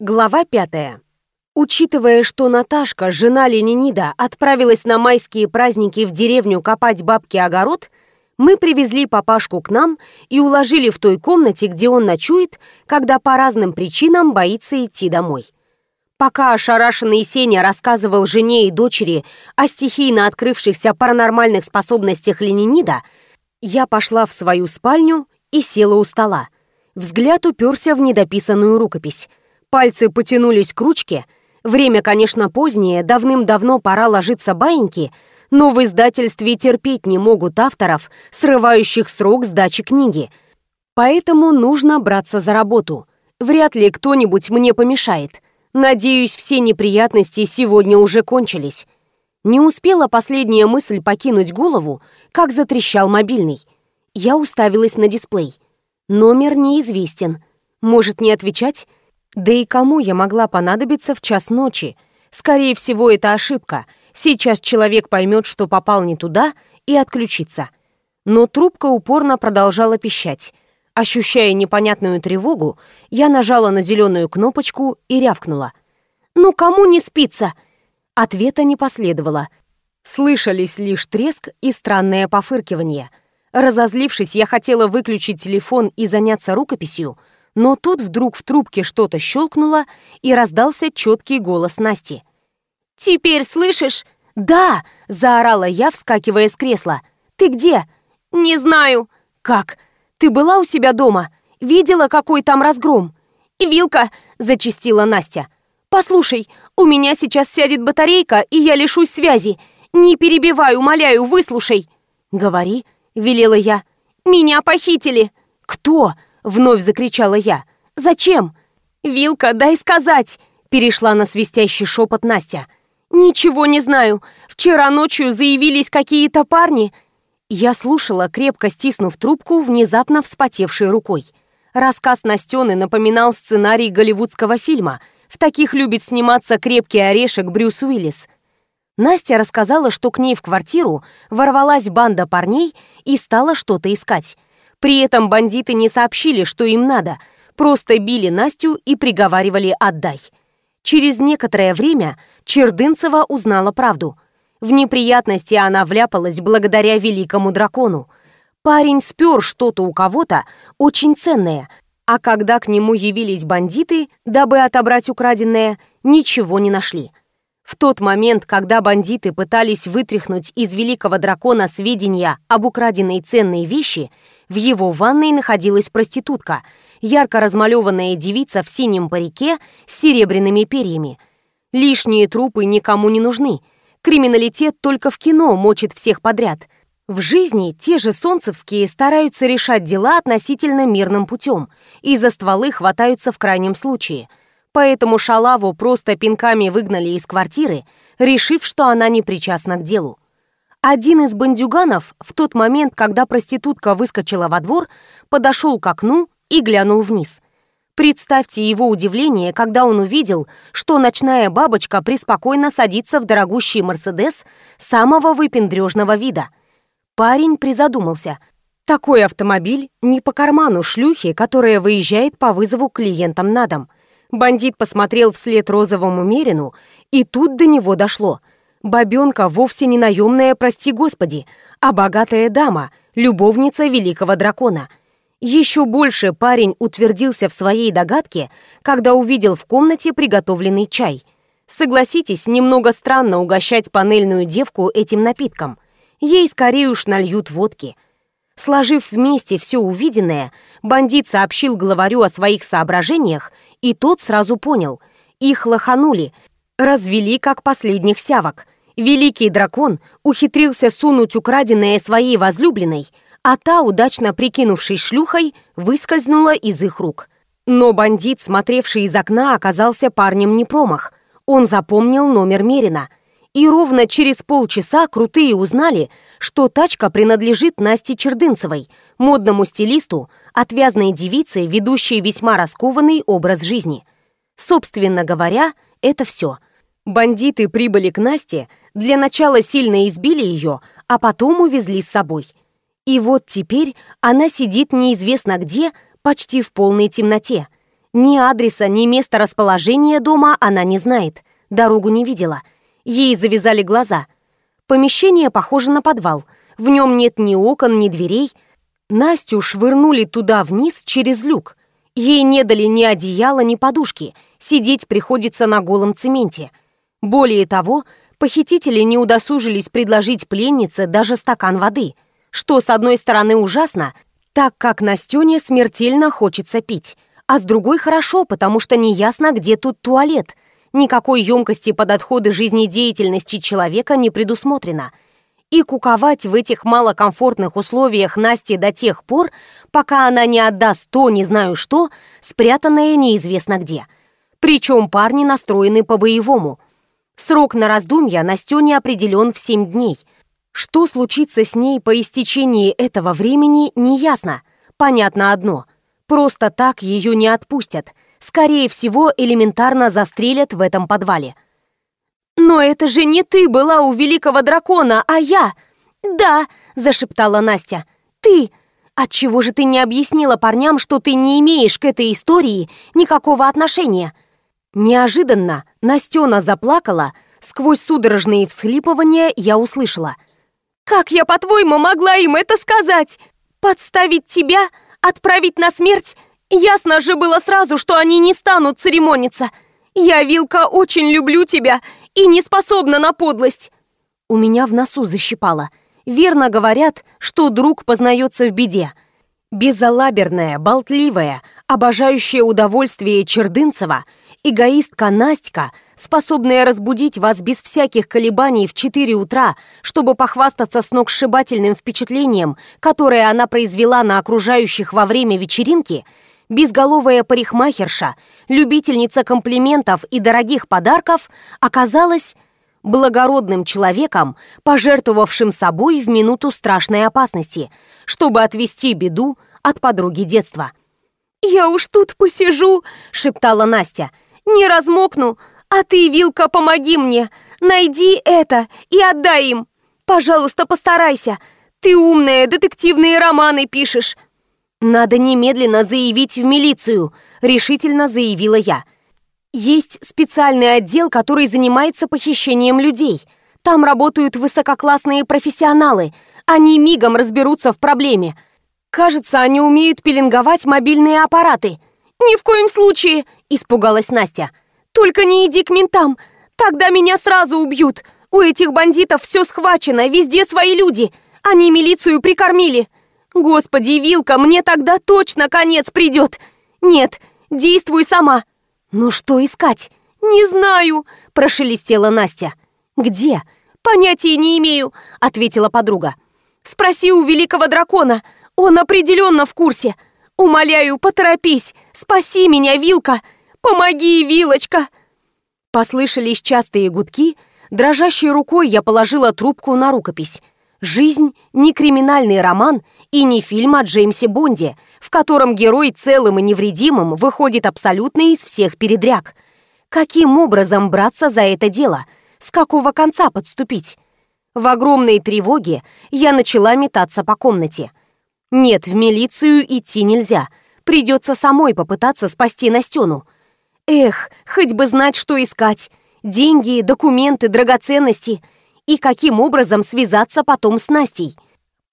Глава пятая. Учитывая, что Наташка, жена Ленинида, отправилась на майские праздники в деревню копать бабки огород, мы привезли папашку к нам и уложили в той комнате, где он ночует, когда по разным причинам боится идти домой. Пока ошарашенный Сеня рассказывал жене и дочери о стихийно открывшихся паранормальных способностях Ленинида, я пошла в свою спальню и села у стола. Взгляд уперся в недописанную рукопись — Пальцы потянулись к ручке. Время, конечно, позднее, давным-давно пора ложиться баиньки, но в издательстве терпеть не могут авторов, срывающих срок сдачи книги. Поэтому нужно браться за работу. Вряд ли кто-нибудь мне помешает. Надеюсь, все неприятности сегодня уже кончились. Не успела последняя мысль покинуть голову, как затрещал мобильный. Я уставилась на дисплей. Номер неизвестен. Может, не отвечать? Да и кому я могла понадобиться в час ночи? Скорее всего, это ошибка. Сейчас человек поймет, что попал не туда, и отключится. Но трубка упорно продолжала пищать. Ощущая непонятную тревогу, я нажала на зеленую кнопочку и рявкнула. «Ну кому не спится?» Ответа не последовало. Слышались лишь треск и странное пофыркивание. Разозлившись, я хотела выключить телефон и заняться рукописью, но тут вдруг в трубке что-то щелкнуло, и раздался четкий голос Насти. «Теперь слышишь?» «Да!» — заорала я, вскакивая с кресла. «Ты где?» «Не знаю». «Как? Ты была у себя дома? Видела, какой там разгром?» «Вилка!» — зачастила Настя. «Послушай, у меня сейчас сядет батарейка, и я лишусь связи. Не перебивай, умоляю, выслушай». «Говори», — велела я. «Меня похитили». «Кто?» Вновь закричала я. «Зачем?» «Вилка, дай сказать!» Перешла на свистящий шепот Настя. «Ничего не знаю. Вчера ночью заявились какие-то парни». Я слушала, крепко стиснув трубку, внезапно вспотевшей рукой. Рассказ Настены напоминал сценарий голливудского фильма. В таких любит сниматься крепкий орешек Брюс Уиллис. Настя рассказала, что к ней в квартиру ворвалась банда парней и стала что-то искать. При этом бандиты не сообщили, что им надо, просто били Настю и приговаривали «отдай». Через некоторое время Чердынцева узнала правду. В неприятности она вляпалась благодаря великому дракону. Парень спер что-то у кого-то очень ценное, а когда к нему явились бандиты, дабы отобрать украденное, ничего не нашли. В тот момент, когда бандиты пытались вытряхнуть из великого дракона сведения об украденной ценной вещи, в его ванной находилась проститутка, ярко размалеванная девица в синем парике с серебряными перьями. Лишние трупы никому не нужны. Криминалитет только в кино мочит всех подряд. В жизни те же солнцевские стараются решать дела относительно мирным путем и за стволы хватаются в крайнем случае. Поэтому Шалаву просто пинками выгнали из квартиры, решив, что она не причастна к делу. Один из бандюганов в тот момент, когда проститутка выскочила во двор, подошел к окну и глянул вниз. Представьте его удивление, когда он увидел, что ночная бабочка преспокойно садится в дорогущий «Мерседес» самого выпендрежного вида. Парень призадумался. Такой автомобиль не по карману шлюхи, которая выезжает по вызову клиентам на дом. Бандит посмотрел вслед розовому Мерину, и тут до него дошло — Бабенка вовсе не наемная, прости господи, а богатая дама, любовница великого дракона. Еще больше парень утвердился в своей догадке, когда увидел в комнате приготовленный чай. Согласитесь, немного странно угощать панельную девку этим напитком. Ей скорее уж нальют водки. Сложив вместе все увиденное, бандит сообщил главарю о своих соображениях, и тот сразу понял. Их лоханули, развели как последних сявок. Великий дракон ухитрился сунуть украденное своей возлюбленной, а та, удачно прикинувшись шлюхой, выскользнула из их рук. Но бандит, смотревший из окна, оказался парнем не промах. Он запомнил номер Мерина. И ровно через полчаса крутые узнали, что тачка принадлежит Насте Чердынцевой, модному стилисту, отвязной девице, ведущей весьма раскованный образ жизни. Собственно говоря, это все. Бандиты прибыли к Насте – для начала сильно избили ее, а потом увезли с собой. И вот теперь она сидит неизвестно где, почти в полной темноте. Ни адреса, ни места расположения дома она не знает. Дорогу не видела. Ей завязали глаза. Помещение похоже на подвал. В нем нет ни окон, ни дверей. Настю швырнули туда вниз через люк. Ей не дали ни одеяла, ни подушки. Сидеть приходится на голом цементе. Более того, похитители не удосужились предложить пленнице даже стакан воды, что, с одной стороны, ужасно, так как Настене смертельно хочется пить, а с другой хорошо, потому что неясно, где тут туалет. Никакой емкости под отходы жизнедеятельности человека не предусмотрено. И куковать в этих малокомфортных условиях Насте до тех пор, пока она не отдаст то не знаю что, спрятанное неизвестно где. Причем парни настроены по-боевому. Срок на раздумья Настене определен в 7 дней. Что случится с ней по истечении этого времени, неясно. Понятно одно. Просто так ее не отпустят. Скорее всего, элементарно застрелят в этом подвале. «Но это же не ты была у великого дракона, а я!» «Да!» – зашептала Настя. «Ты! Отчего же ты не объяснила парням, что ты не имеешь к этой истории никакого отношения?» Неожиданно Настена заплакала, сквозь судорожные всхлипывания я услышала. «Как я, по-твоему, могла им это сказать? Подставить тебя? Отправить на смерть? Ясно же было сразу, что они не станут церемониться. Я, Вилка, очень люблю тебя и не способна на подлость». У меня в носу защипало – Верно говорят, что друг познается в беде. Безалаберная, болтливая, обожающая удовольствие Чердынцева, эгоистка Настя, способная разбудить вас без всяких колебаний в 4 утра, чтобы похвастаться сногсшибательным впечатлением, которое она произвела на окружающих во время вечеринки, безголовая парикмахерша, любительница комплиментов и дорогих подарков, оказалась благородным человеком, пожертвовавшим собой в минуту страшной опасности, чтобы отвести беду от подруги детства. «Я уж тут посижу», — шептала Настя. «Не размокну, а ты, Вилка, помоги мне. Найди это и отдай им. Пожалуйста, постарайся. Ты умная, детективные романы пишешь». «Надо немедленно заявить в милицию», — решительно заявила я. Есть специальный отдел, который занимается похищением людей. Там работают высококлассные профессионалы. Они мигом разберутся в проблеме. Кажется, они умеют пеленговать мобильные аппараты. Ни в коем случае, испугалась Настя. Только не иди к ментам. Тогда меня сразу убьют. У этих бандитов все схвачено, везде свои люди. Они милицию прикормили. Господи, Вилка, мне тогда точно конец придет. Нет, действуй сама. «Ну что искать?» «Не знаю», – прошелестела Настя. «Где?» «Понятия не имею», – ответила подруга. «Спроси у великого дракона, он определенно в курсе. Умоляю, поторопись, спаси меня, Вилка! Помоги, Вилочка!» Послышались частые гудки, дрожащей рукой я положила трубку на рукопись. «Жизнь» — не криминальный роман и не фильм о Джеймсе Бонде, в котором герой целым и невредимым выходит абсолютно из всех передряг. Каким образом браться за это дело? С какого конца подступить? В огромной тревоге я начала метаться по комнате. Нет, в милицию идти нельзя. Придется самой попытаться спасти Настену. Эх, хоть бы знать, что искать. Деньги, документы, драгоценности — и каким образом связаться потом с Настей.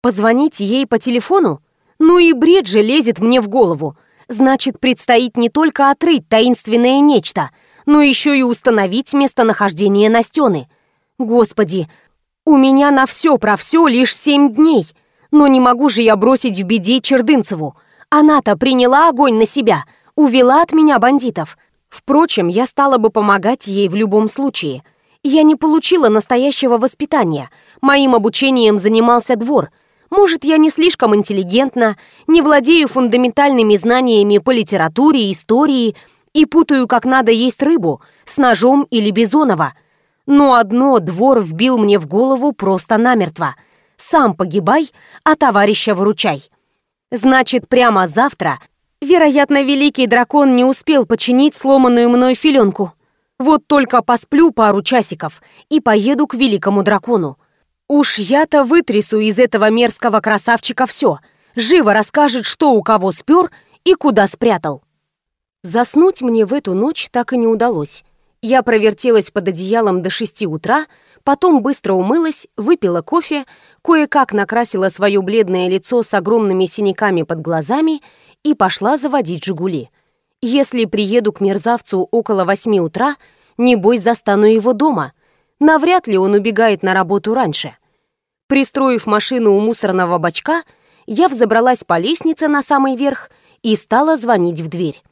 Позвонить ей по телефону? Ну и бред же лезет мне в голову. Значит, предстоит не только отрыть таинственное нечто, но еще и установить местонахождение Настены. Господи, у меня на все про все лишь семь дней. Но не могу же я бросить в беде Чердынцеву. Она-то приняла огонь на себя, увела от меня бандитов. Впрочем, я стала бы помогать ей в любом случае – я не получила настоящего воспитания. Моим обучением занимался двор. Может, я не слишком интеллигентна, не владею фундаментальными знаниями по литературе, истории и путаю, как надо есть рыбу, с ножом или бизонова. Но одно двор вбил мне в голову просто намертво. Сам погибай, а товарища выручай. Значит, прямо завтра, вероятно, великий дракон не успел починить сломанную мной филенку. Вот только посплю пару часиков и поеду к великому дракону. Уж я-то вытрясу из этого мерзкого красавчика все. Живо расскажет, что у кого спер и куда спрятал. Заснуть мне в эту ночь так и не удалось. Я провертелась под одеялом до шести утра, потом быстро умылась, выпила кофе, кое-как накрасила свое бледное лицо с огромными синяками под глазами и пошла заводить «Жигули». Если приеду к мерзавцу около восьми утра, небось застану его дома. Навряд ли он убегает на работу раньше. Пристроив машину у мусорного бачка, я взобралась по лестнице на самый верх и стала звонить в дверь.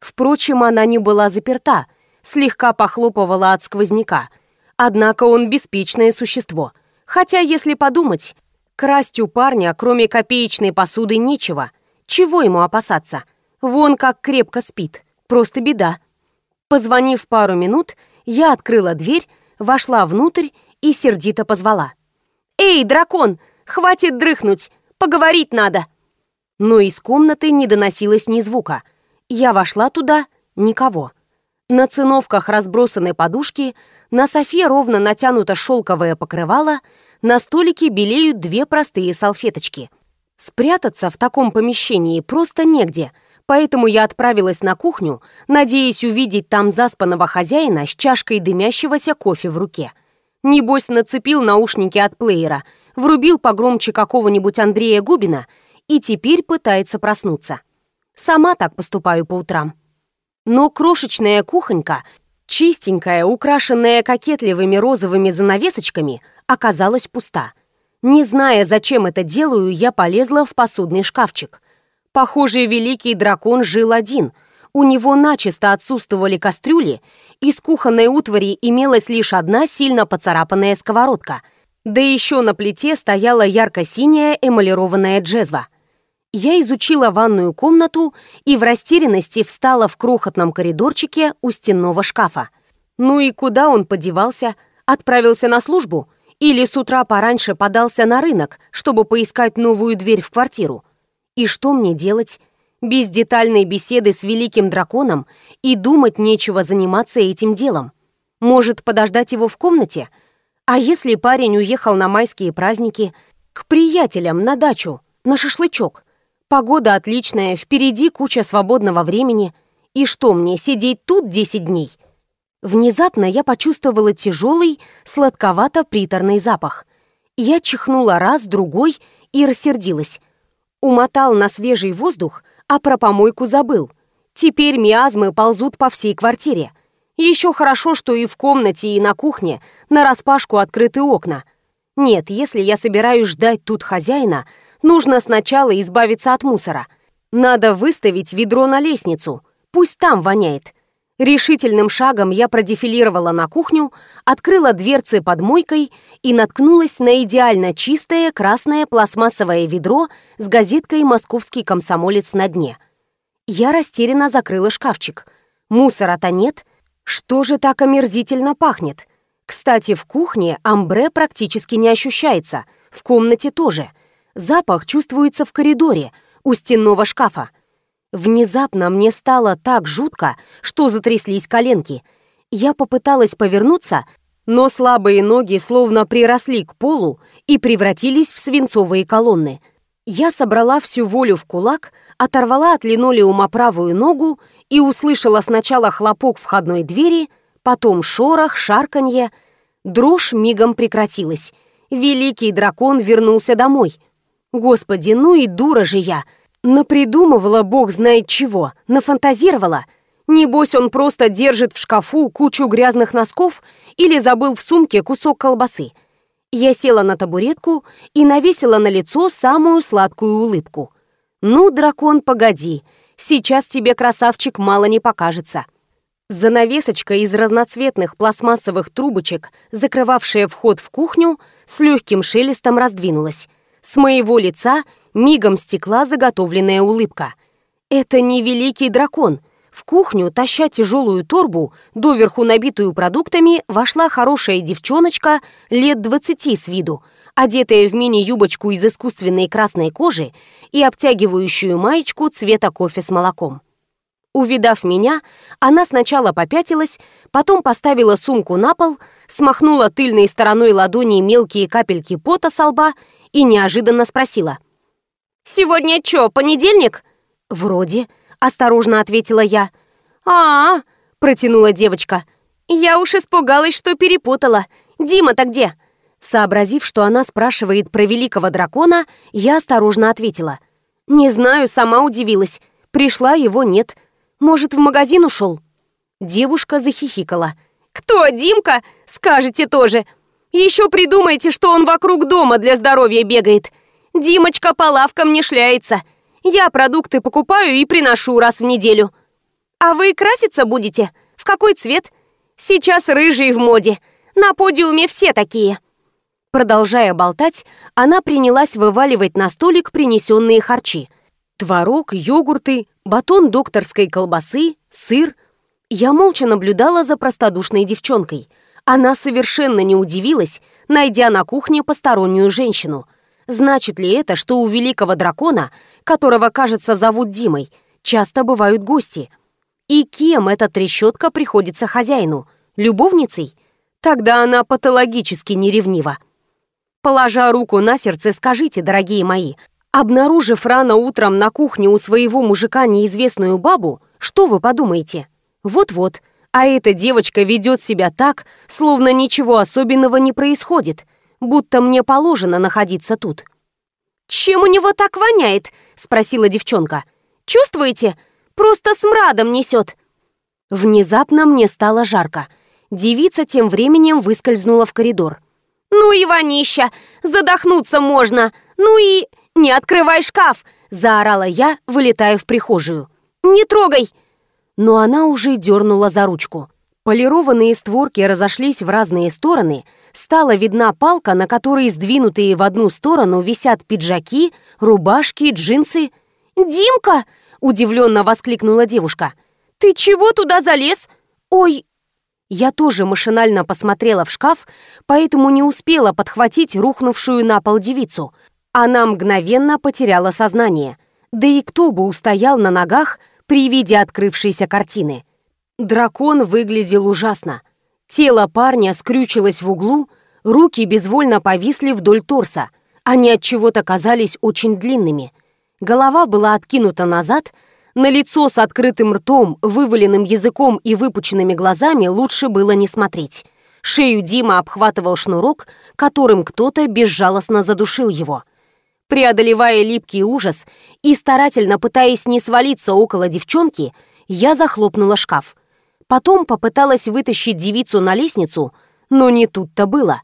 Впрочем, она не была заперта, слегка похлопывала от сквозняка. Однако он беспечное существо. Хотя, если подумать, красть у парня, кроме копеечной посуды, нечего. Чего ему опасаться? Вон как крепко спит. Просто беда. Позвонив пару минут, я открыла дверь, вошла внутрь и сердито позвала. «Эй, дракон, хватит дрыхнуть, поговорить надо!» Но из комнаты не доносилось ни звука — я вошла туда, никого. На циновках разбросаны подушки, на софе ровно натянуто шелковое покрывало, на столике белеют две простые салфеточки. Спрятаться в таком помещении просто негде, поэтому я отправилась на кухню, надеясь увидеть там заспанного хозяина с чашкой дымящегося кофе в руке. Небось, нацепил наушники от плеера, врубил погромче какого-нибудь Андрея Губина и теперь пытается проснуться. Сама так поступаю по утрам. Но крошечная кухонька, чистенькая, украшенная кокетливыми розовыми занавесочками, оказалась пуста. Не зная, зачем это делаю, я полезла в посудный шкафчик. Похоже, великий дракон жил один. У него начисто отсутствовали кастрюли, из кухонной утвари имелась лишь одна сильно поцарапанная сковородка. Да еще на плите стояла ярко-синяя эмалированная джезва – я изучила ванную комнату и в растерянности встала в крохотном коридорчике у стенного шкафа. Ну и куда он подевался? Отправился на службу? Или с утра пораньше подался на рынок, чтобы поискать новую дверь в квартиру? И что мне делать? Без детальной беседы с великим драконом и думать нечего заниматься этим делом. Может, подождать его в комнате? А если парень уехал на майские праздники? К приятелям на дачу, на шашлычок? Погода отличная, впереди куча свободного времени. И что мне, сидеть тут 10 дней? Внезапно я почувствовала тяжелый, сладковато-приторный запах. Я чихнула раз, другой и рассердилась. Умотал на свежий воздух, а про помойку забыл. Теперь миазмы ползут по всей квартире. Еще хорошо, что и в комнате, и на кухне нараспашку открыты окна. Нет, если я собираюсь ждать тут хозяина, Нужно сначала избавиться от мусора. Надо выставить ведро на лестницу. Пусть там воняет. Решительным шагом я продефилировала на кухню, открыла дверцы под мойкой и наткнулась на идеально чистое красное пластмассовое ведро с газеткой «Московский комсомолец» на дне. Я растерянно закрыла шкафчик. Мусора-то нет. Что же так омерзительно пахнет? Кстати, в кухне амбре практически не ощущается, в комнате тоже. Запах чувствуется в коридоре, у стенного шкафа. Внезапно мне стало так жутко, что затряслись коленки. Я попыталась повернуться, но слабые ноги словно приросли к полу и превратились в свинцовые колонны. Я собрала всю волю в кулак, оторвала от линолеума правую ногу и услышала сначала хлопок входной двери, потом шорох, шарканье. Дрожь мигом прекратилась. Великий дракон вернулся домой — Господи, ну и дура же я! Напридумывала бог знает чего, нафантазировала. Небось, он просто держит в шкафу кучу грязных носков или забыл в сумке кусок колбасы. Я села на табуретку и навесила на лицо самую сладкую улыбку. «Ну, дракон, погоди, сейчас тебе, красавчик, мало не покажется». Занавесочка из разноцветных пластмассовых трубочек, закрывавшая вход в кухню, с легким шелестом раздвинулась. С моего лица мигом стекла заготовленная улыбка. Это не великий дракон. В кухню, таща тяжелую торбу, доверху набитую продуктами, вошла хорошая девчоночка лет двадцати с виду, одетая в мини-юбочку из искусственной красной кожи и обтягивающую маечку цвета кофе с молоком. Увидав меня, она сначала попятилась, потом поставила сумку на пол, смахнула тыльной стороной ладони мелкие капельки пота со лба и неожиданно спросила. «Сегодня чё, понедельник?» «Вроде», — осторожно ответила я. а, -а, -а протянула девочка. «Я уж испугалась, что перепутала. Дима-то где?» Сообразив, что она спрашивает про великого дракона, я осторожно ответила. «Не знаю, сама удивилась. Пришла, его нет. Может, в магазин ушел?» Девушка захихикала. «Кто, Димка? Скажете тоже. Еще придумайте, что он вокруг дома для здоровья бегает. Димочка по лавкам не шляется. Я продукты покупаю и приношу раз в неделю. А вы краситься будете? В какой цвет? Сейчас рыжий в моде. На подиуме все такие». Продолжая болтать, она принялась вываливать на столик принесенные харчи. Творог, йогурты, батон докторской колбасы, сыр. Я молча наблюдала за простодушной девчонкой. Она совершенно не удивилась, найдя на кухне постороннюю женщину. Значит ли это, что у великого дракона, которого, кажется, зовут Димой, часто бывают гости? И кем эта трещотка приходится хозяину? Любовницей? Тогда она патологически неревнива. Положа руку на сердце, скажите, дорогие мои, обнаружив рано утром на кухне у своего мужика неизвестную бабу, что вы подумаете? Вот-вот, а эта девочка ведет себя так, словно ничего особенного не происходит, будто мне положено находиться тут. «Чем у него так воняет?» — спросила девчонка. «Чувствуете? Просто смрадом несет». Внезапно мне стало жарко. Девица тем временем выскользнула в коридор. «Ну и вонища! Задохнуться можно! Ну и... Не открывай шкаф!» Заорала я, вылетая в прихожую. «Не трогай!» Но она уже дернула за ручку. Полированные створки разошлись в разные стороны, стала видна палка, на которой сдвинутые в одну сторону висят пиджаки, рубашки, джинсы. «Димка!» — удивленно воскликнула девушка. «Ты чего туда залез? Ой, я тоже машинально посмотрела в шкаф, поэтому не успела подхватить рухнувшую на пол девицу. Она мгновенно потеряла сознание. Да и кто бы устоял на ногах при виде открывшейся картины? Дракон выглядел ужасно. Тело парня скрючилось в углу, руки безвольно повисли вдоль торса. Они от чего-то казались очень длинными. Голова была откинута назад — на лицо с открытым ртом, вываленным языком и выпученными глазами лучше было не смотреть. Шею Дима обхватывал шнурок, которым кто-то безжалостно задушил его. Преодолевая липкий ужас и старательно пытаясь не свалиться около девчонки, я захлопнула шкаф. Потом попыталась вытащить девицу на лестницу, но не тут-то было.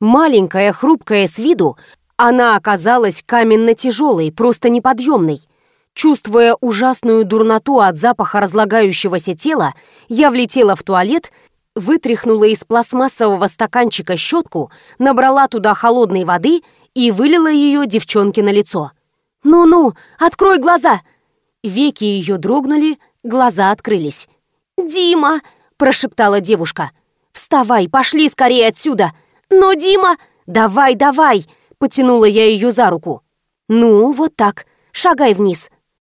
Маленькая, хрупкая с виду, она оказалась каменно-тяжелой, просто неподъемной — Чувствуя ужасную дурноту от запаха разлагающегося тела, я влетела в туалет, вытряхнула из пластмассового стаканчика щетку, набрала туда холодной воды и вылила ее девчонке на лицо. «Ну-ну, открой глаза!» Веки ее дрогнули, глаза открылись. «Дима!» – прошептала девушка. «Вставай, пошли скорее отсюда!» «Но, Дима!» «Давай, давай!» – потянула я ее за руку. «Ну, вот так, шагай вниз!»